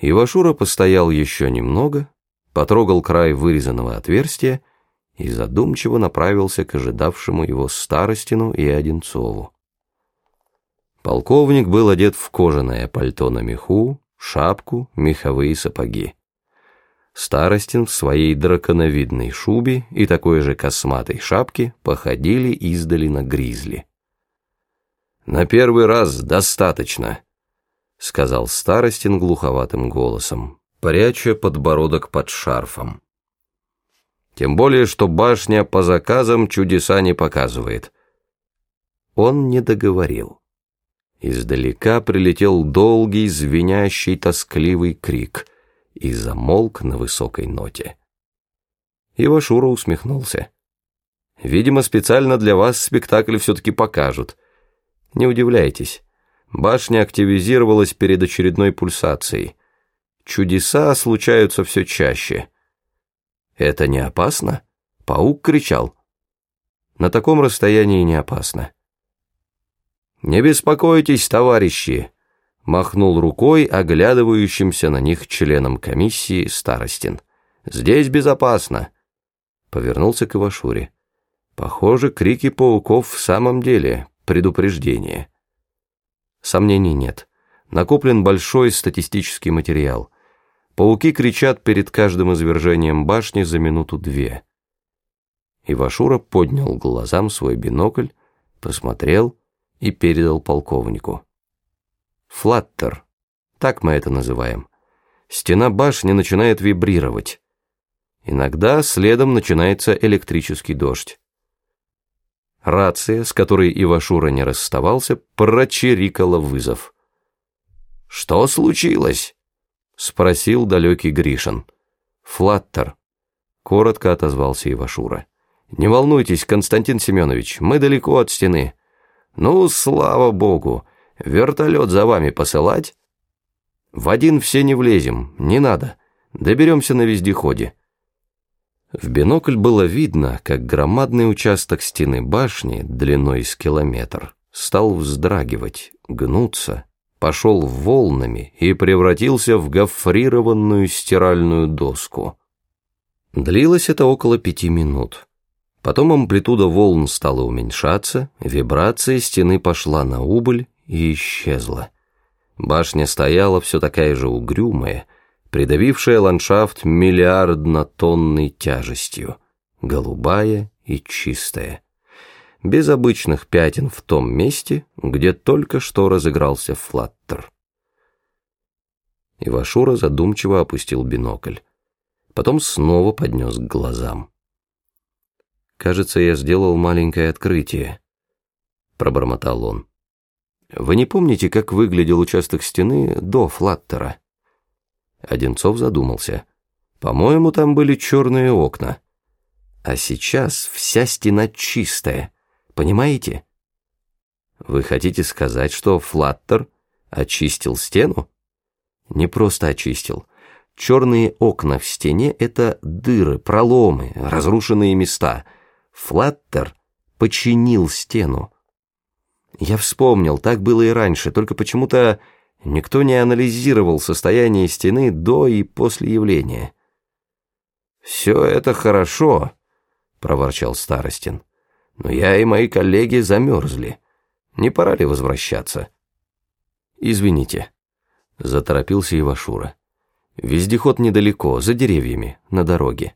Ивашура постоял еще немного, потрогал край вырезанного отверстия и задумчиво направился к ожидавшему его Старостину и Одинцову. Полковник был одет в кожаное пальто на меху, шапку, меховые сапоги. Старостин в своей драконовидной шубе и такой же косматой шапке походили издали на гризли. «На первый раз достаточно», — сказал Старостин глуховатым голосом, пряча подбородок под шарфом. «Тем более, что башня по заказам чудеса не показывает». Он не договорил. Издалека прилетел долгий, звенящий, тоскливый крик и замолк на высокой ноте. Ивашура усмехнулся. «Видимо, специально для вас спектакль все-таки покажут. Не удивляйтесь, башня активизировалась перед очередной пульсацией. Чудеса случаются все чаще». «Это не опасно?» Паук кричал. «На таком расстоянии не опасно». «Не беспокойтесь, товарищи!» Махнул рукой оглядывающимся на них членом комиссии Старостин. «Здесь безопасно!» Повернулся к Ивашуре. «Похоже, крики пауков в самом деле предупреждение». Сомнений нет. Накоплен большой статистический материал. Пауки кричат перед каждым извержением башни за минуту-две. Ивашура поднял глазам свой бинокль, посмотрел и передал полковнику. Флаттер, так мы это называем. Стена башни начинает вибрировать. Иногда следом начинается электрический дождь. Рация, с которой Ивашура не расставался, прочирикала вызов. «Что случилось?» — спросил далекий Гришин. «Флаттер», — коротко отозвался Ивашура. «Не волнуйтесь, Константин Семенович, мы далеко от стены. «Ну, слава богу, вертолет за вами посылать?» «В один все не влезем, не надо, доберемся на вездеходе». В бинокль было видно, как громадный участок стены башни длиной с километр стал вздрагивать, гнуться, пошел волнами и превратился в гофрированную стиральную доску. Длилось это около пяти минут. Потом амплитуда волн стала уменьшаться, вибрация стены пошла на убыль и исчезла. Башня стояла все такая же угрюмая, придавившая ландшафт миллиардно-тонной тяжестью, голубая и чистая, без обычных пятен в том месте, где только что разыгрался флаттер. Ивашура задумчиво опустил бинокль, потом снова поднес к глазам. «Кажется, я сделал маленькое открытие», — пробормотал он. «Вы не помните, как выглядел участок стены до флаттера?» Одинцов задумался. «По-моему, там были черные окна. А сейчас вся стена чистая, понимаете?» «Вы хотите сказать, что флаттер очистил стену?» «Не просто очистил. Черные окна в стене — это дыры, проломы, разрушенные места — Флаттер починил стену. Я вспомнил, так было и раньше, только почему-то никто не анализировал состояние стены до и после явления. «Все это хорошо», — проворчал Старостин, «но я и мои коллеги замерзли. Не пора ли возвращаться?» «Извините», — заторопился Ивашура. «Вездеход недалеко, за деревьями, на дороге».